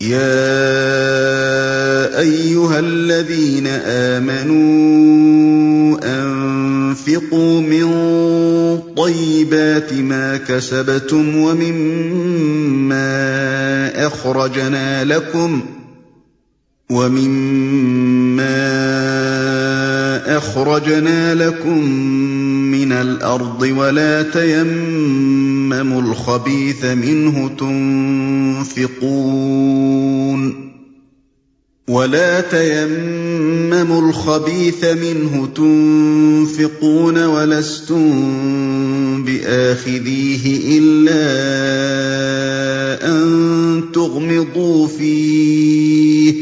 يا ايها الذين امنوا انفقوا من طيبات ما كسبتم ومما اخرجنا لكم ومما أخرجنا لكم من الأرض ولا تيمموا الخبيث منه تنفقون ولا تيمموا الخبيث منه تنفقون ولستم بآخذيه إلا أن تغمضوا فيه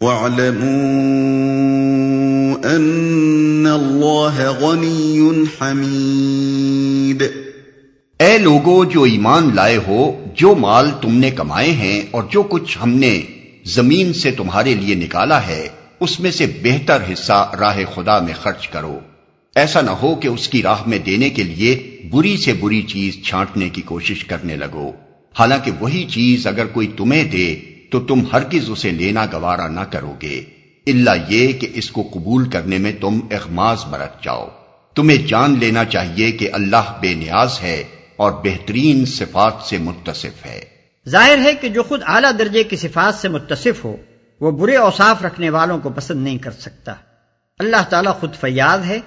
واعلموا أن الله غني حميد اے لوگو، جو ایمان لائے ہو، جو مال تم نے کمائے ہیں اور جو کچھ ہم نے زمین سے تمہارے لیے نکالا ہے، اس میں سے بہتر حصہ راہ خدا میں خرچ کرو۔ ایسا نہ ہو کہ اس کی راہ میں دینے کے لیے بری سے بری چیز چھانٹنے کی کوشش کرنے لگو۔ حالانکہ وہی چیز اگر کوئی تمہیں دے، تو تم ہرگز اسے لینا گوارا نہ کرو گے۔ اللہ یہ کہ اس کو قبول کرنے میں تم اخماز برت جاؤ۔ تمہیں جان لینا چاہیے کہ اللہ بے نیاز ہے اور بہترین صفات سے متصف ہے۔ ظاہر ہے کہ جو خود اعلیٰ درجے کی صفات سے متصف ہو، وہ برے اوصاف رکھنے والوں کو پسند نہیں کر سکتا۔ اللہ تعالیٰ خود فیاض ہے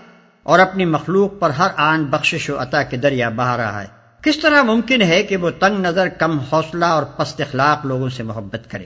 اور اپنی مخلوق پر ہر آن بخشش و عطا کے دریا بہا رہا ہے۔ کس طرح ممکن ہے کہ وہ تنگ نظر، کم حوصلہ اور پست اخلاق لوگوں سے محبت کرے؟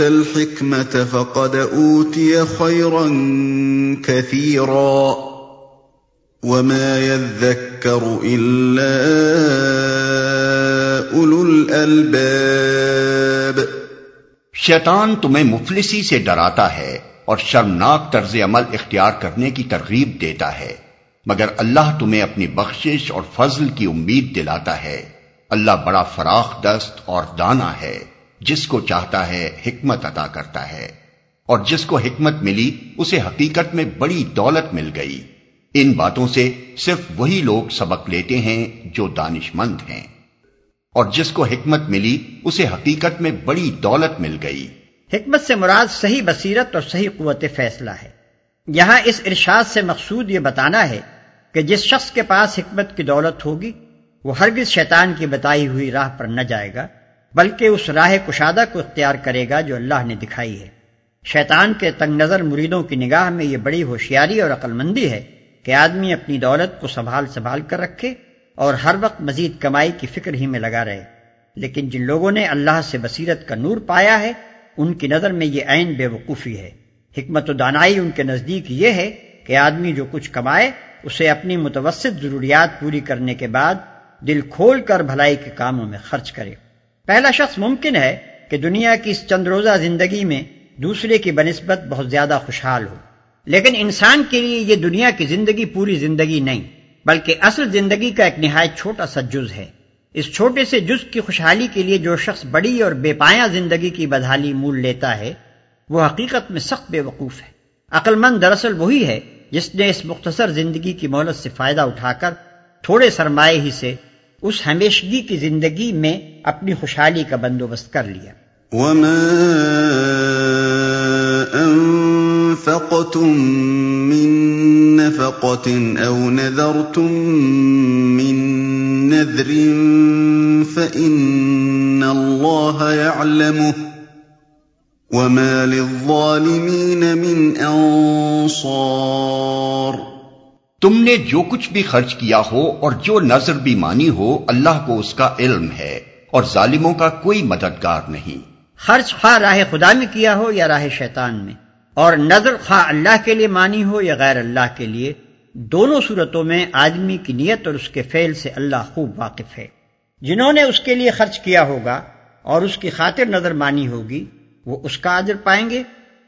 يؤت الحكمة فقد أوتي خيرا كثيرا وما يذكر إلا أولو الألباب. شیطان تمہیں مفلسی سے ڈراتا ہے اور شرمناک طرز عمل اختیار کرنے کی ترغیب دیتا ہے، مگر اللہ تمہیں اپنی بخشش اور فضل کی امید دلاتا ہے۔ اللہ بڑا فراخ دست اور دانا ہے۔ جس کو چاہتا ہے حکمت عطا کرتا ہے۔ اور جس کو حکمت ملی، اسے حقیقت میں بڑی دولت مل گئی۔ ان باتوں سے صرف وہی لوگ سبق لیتے ہیں جو دانش مند ہیں۔ اور جس کو حکمت ملی، اسے حقیقت میں بڑی دولت مل گئی۔ حکمت سے مراد صحیح بصیرت اور صحیح قوت فیصلہ ہے۔ یہاں اس ارشاد سے مقصود یہ بتانا ہے کہ جس شخص کے پاس حکمت کی دولت ہوگی، وہ ہرگز شیطان کی بتائی ہوئی راہ پر نہ جائے گا۔ بلکہ اس راہ کشادہ کو اختیار کرے گا جو اللہ نے دکھائی ہے۔ شیطان کے تنگ نظر مریدوں کی نگاہ میں یہ بڑی ہوشیاری اور عقل مندی ہے کہ آدمی اپنی دولت کو سنبھال سنبھال کر رکھے اور ہر وقت مزید کمائی کی فکر ہی میں لگا رہے۔ لیکن جن لوگوں نے اللہ سے بصیرت کا نور پایا ہے، ان کی نظر میں یہ عین بے وقوفی ہے۔ حکمت و دانائی ان کے نزدیک یہ ہے کہ آدمی جو کچھ کمائے، اسے اپنی متوسط ضروریات پوری کرنے کے بعد دل کھول کر بھلائی کے کاموں میں خرچ کرے۔ پہلا شخص ممکن ہے کہ دنیا کی اس چند روزہ زندگی میں دوسرے کی بنسبت بہت زیادہ خوشحال ہو۔ لیکن انسان کے لیے یہ دنیا کی زندگی پوری زندگی نہیں، بلکہ اصل زندگی کا ایک نہایت چھوٹا سا جز ہے۔ اس چھوٹے سے جز کی خوشحالی کے لیے جو شخص بڑی اور بے پایا زندگی کی بدحالی مول لیتا ہے، وہ حقیقت میں سخت بے وقوف ہے۔ عقل مند دراصل وہی ہے جس نے اس مختصر زندگی کی مہلت سے فائدہ اٹھا کر تھوڑے سرمایہ ہی سے اس ہمیشگی کی زندگی میں اپنی خوشحالی کا بندوبست کر لیا۔ وما أنفقتم من نفقة أو نذرتم من نذر فإن الله يعلمه وما للظالمين من أنصار تم نے جو کچھ بھی خرچ کیا ہو اور جو نظر بھی مانی ہو، اللہ کو اس کا علم ہے اور ظالموں کا کوئی مددگار نہیں۔ خرچ خواہ راہ خدا میں کیا ہو یا راہ شیطان میں؟ اور نظر خواہ اللہ کے لیے مانی ہو یا غیر اللہ کے لیے، دونوں صورتوں میں آدمی کی نیت اور اس کے فعل سے اللہ خوب واقف ہے۔ جنہوں نے اس کے لیے خرچ کیا ہوگا اور اس کی خاطر نظر مانی ہوگی، وہ اس کا اجر پائیں گے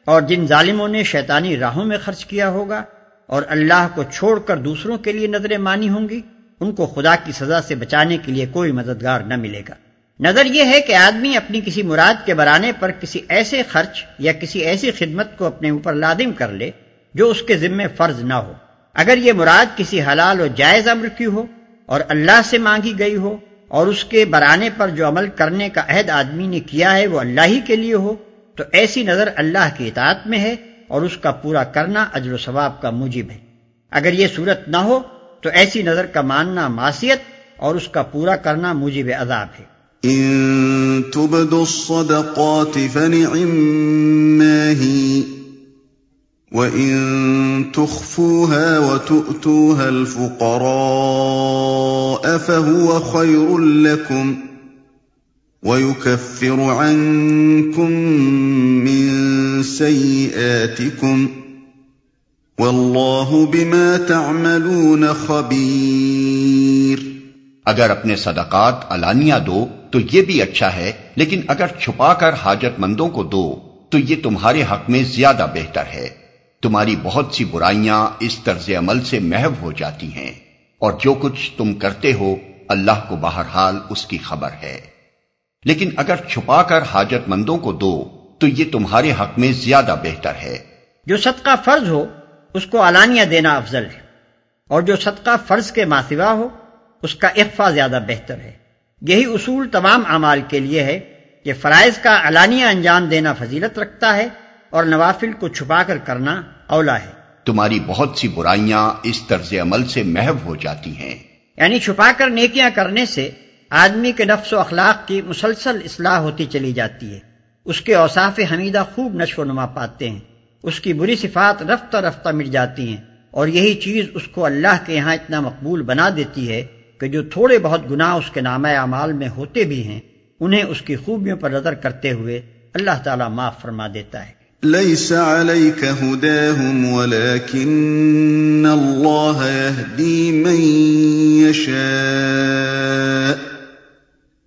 اور جن ظالموں نے شیطانی راہوں میں خرچ کیا ہوگا اور اللہ کو چھوڑ کر دوسروں کے لیے نظریں مانی ہوں گی، ان کو خدا کی سزا سے بچانے کے لیے کوئی مددگار نہ ملے گا۔ نظر یہ ہے کہ آدمی اپنی کسی مراد کے برانے پر کسی ایسے خرچ یا کسی ایسی خدمت کو اپنے اوپر لادم کر لے جو اس کے ذمے فرض نہ ہو۔ اگر یہ مراد کسی حلال و جائز امر کی ہو اور اللہ سے مانگی گئی ہو اور اس کے برانے پر جو عمل کرنے کا عہد آدمی نے کیا ہے وہ اللہ ہی کے لیے ہو، تو ایسی نظر اللہ کی اطاعت میں ہے اور اس کا پورا کرنا اجر و ثواب کا موجب ہے۔ اگر یہ صورت نہ ہو، تو ایسی نظر کا ماننا معصیت اور اس کا پورا کرنا موجب عذاب ہے۔ ان تبدوا الصدقات وَإِن تُخْفُوهَا وَتُؤْتُوهَا الْفُقَرَاءَ فَهُوَ خَيْرٌ لَكُمْ وَيُكَفِّرُ عَنكُم مِّن سَيِّئَاتِكُمْ وَاللَّهُ بِمَا تَعْمَلُونَ خَبِيرٌ۔ اگر اپنے صدقات علانیہ دو تو یہ بھی اچھا ہے، لیکن اگر چھپا کر حاجت مندوں کو دو تو یہ تمہارے حق میں زیادہ بہتر ہے۔ تمہاری بہت سی برائیاں اس طرز عمل سے محو ہو جاتی ہیں۔ اور جو کچھ تم کرتے ہو، اللہ کو بہرحال اس کی خبر ہے۔ لیکن اگر چھپا کر حاجت مندوں کو دو تو یہ تمہارے حق میں زیادہ بہتر ہے۔ جو صدقہ فرض ہو اس کو علانیہ دینا افضل ہے۔ اور جو صدقہ فرض کے ماسوا ہو اس کا اخفا زیادہ بہتر ہے۔ یہی اصول تمام اعمال کے لیے ہے کہ فرائض کا علانیہ انجام دینا فضیلت رکھتا ہے اور نوافل کو چھپا کر کرنا اولا ہے۔ تمہاری بہت سی برائیاں اس طرز عمل سے محو ہو جاتی ہیں۔ یعنی چھپا کر نیکیاں کرنے سے آدمی کے نفس و اخلاق کی مسلسل اصلاح ہوتی چلی جاتی ہے۔ اس کے اوصاف حمیدہ خوب نشو و نما پاتے ہیں۔ اس کی بری صفات رفتہ رفتہ مٹ جاتی ہیں اور یہی چیز اس کو اللہ کے یہاں اتنا مقبول بنا دیتی ہے کہ جو تھوڑے بہت گناہ اس کے نام اعمال میں ہوتے بھی ہیں، انہیں اس کی خوبیوں پر نظر کرتے ہوئے اللہ تعالیٰ معاف فرما دیتا ہے۔ ليس عليك هداهم ولكن الله يهدي من يشاء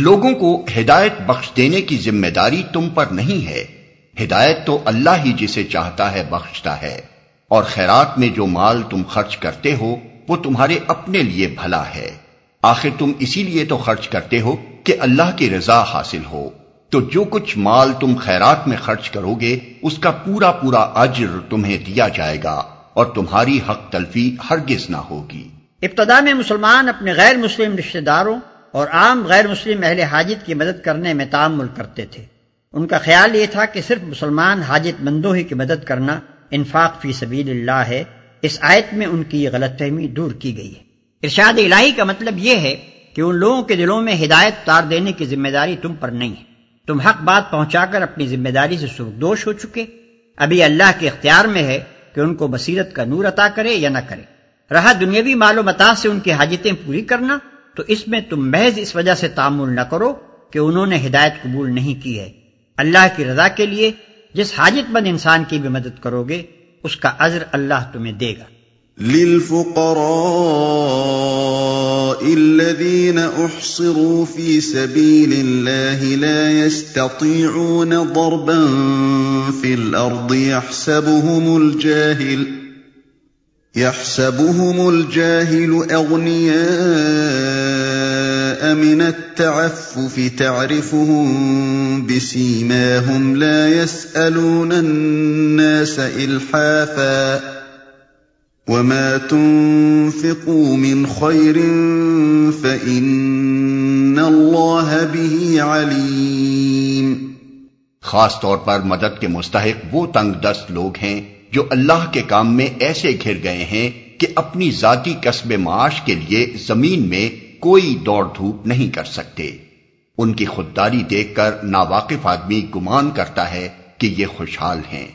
لوگوں کو ہدایت بخش دینے کی ذمہ داری تم پر نہیں ہے۔ ہدایت تو اللہ ہی جسے چاہتا ہے بخشتا ہے۔ اور خیرات میں جو مال تم خرچ کرتے ہو، وہ تمہارے اپنے لیے بھلا ہے۔ آخر تم اسی لیے تو خرچ کرتے ہو کہ اللہ کی رضا حاصل ہو۔ تو جو کچھ مال تم خیرات میں خرچ کرو گے، اس کا پورا پورا اجر تمہیں دیا جائے گا اور تمہاری حق تلفی ہرگز نہ ہوگی۔ ابتدا میں مسلمان اپنے غیر مسلم رشتہ داروں اور عام غیر مسلم اہل حاجت کی مدد کرنے میں تعمل کرتے تھے۔ ان کا خیال یہ تھا کہ صرف مسلمان حاجت مندوں ہی کی مدد کرنا انفاق فی سبیل اللہ ہے۔ اس آیت میں ان کی یہ غلط فہمی دور کی گئی ہے۔ ارشاد الہی کا مطلب یہ ہے کہ ان لوگوں کے دلوں میں ہدایت تار دینے کی ذمہ داری تم پر نہیں ہے۔ تم حق بات پہنچا کر اپنی ذمہ داری سے سرخدوش ہو چکے۔ ابھی اللہ کے اختیار میں ہے کہ ان کو بصیرت کا نور عطا کرے یا نہ کرے۔ رہا دنیاوی متا سے ان کی حاجتیں پوری کرنا۔ تو اس میں تم محض اس وجہ سے تعمل نہ کرو کہ انہوں نے ہدایت قبول نہیں کی ہے۔ اللہ کی رضا کے لیے جس حاجت مند انسان کی بھی مدد کرو گے، اس کا عذر اللہ تمہیں دے گا۔ للفقراء الذين احصروا في سبيل الله لا يستطيعون ضربا في الارض يحسبهم الجاهل يحسبهم الجاهل اغنياء من التعفف تعرفهم بسيماهم لا يسالون الناس الحافا وما تنفقوا من خير فإن الله به عليم خاص طور پر مدد کے مستحق وہ تنگ دست لوگ ہیں جو اللہ کے کام میں ایسے گھر گئے ہیں کہ اپنی ذاتی قصب معاش کے لیے زمین میں کوئی دوڑ دھوپ نہیں کر سکتے۔ ان کی خودداری دیکھ کر ناواقف آدمی گمان کرتا ہے کہ یہ خوشحال ہیں۔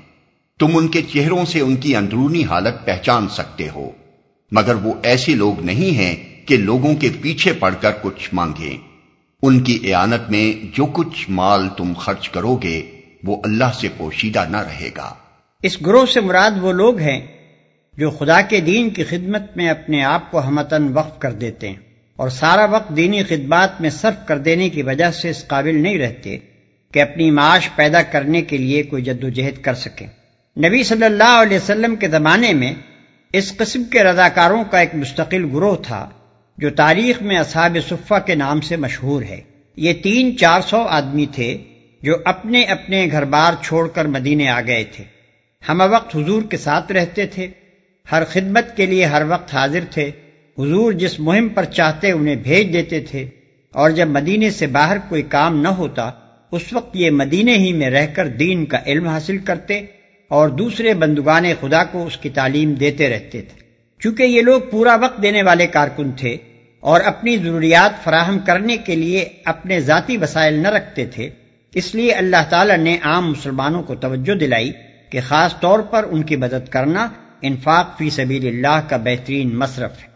تم ان کے چہروں سے ان کی اندرونی حالت پہچان سکتے ہو۔ مگر وہ ایسے لوگ نہیں ہیں کہ لوگوں کے پیچھے پڑ کر کچھ مانگیں۔ ان کی اعانت میں جو کچھ مال تم خرچ کرو گے، وہ اللہ سے پوشیدہ نہ رہے گا۔ اس گروہ سے مراد وہ لوگ ہیں جو خدا کے دین کی خدمت میں اپنے آپ کو ہمتن وقف کر دیتے ہیں۔ اور سارا وقت دینی خدمات میں صرف کر دینے کی وجہ سے اس قابل نہیں رہتے کہ اپنی معاش پیدا کرنے کے لیے کوئی جد و جہد کر سکیں نبی صلی اللہ علیہ وسلم کے زمانے میں اس قسم کے رضاکاروں کا ایک مستقل گروہ تھا جو تاریخ میں اصحاب صفہ کے نام سے مشہور ہے۔ یہ تین چار سو آدمی تھے جو اپنے اپنے گھر بار چھوڑ کر مدینے آ گئے تھے۔ ہم وقت حضور کے ساتھ رہتے تھے۔ ہر خدمت کے لیے ہر وقت حاضر تھے۔ حضور جس مہم پر چاہتے انہیں بھیج دیتے تھے، اور جب مدینے سے باہر کوئی کام نہ ہوتا، اس وقت یہ مدینے ہی میں رہ کر دین کا علم حاصل کرتے اور دوسرے بندگان خدا کو اس کی تعلیم دیتے رہتے تھے۔ چونکہ یہ لوگ پورا وقت دینے والے کارکن تھے اور اپنی ضروریات فراہم کرنے کے لیے اپنے ذاتی وسائل نہ رکھتے تھے، اس لیے اللہ تعالی نے عام مسلمانوں کو توجہ دلائی کہ خاص طور پر ان کی مدد کرنا انفاق فی سبیل اللہ کا بہترین مصرف ہے۔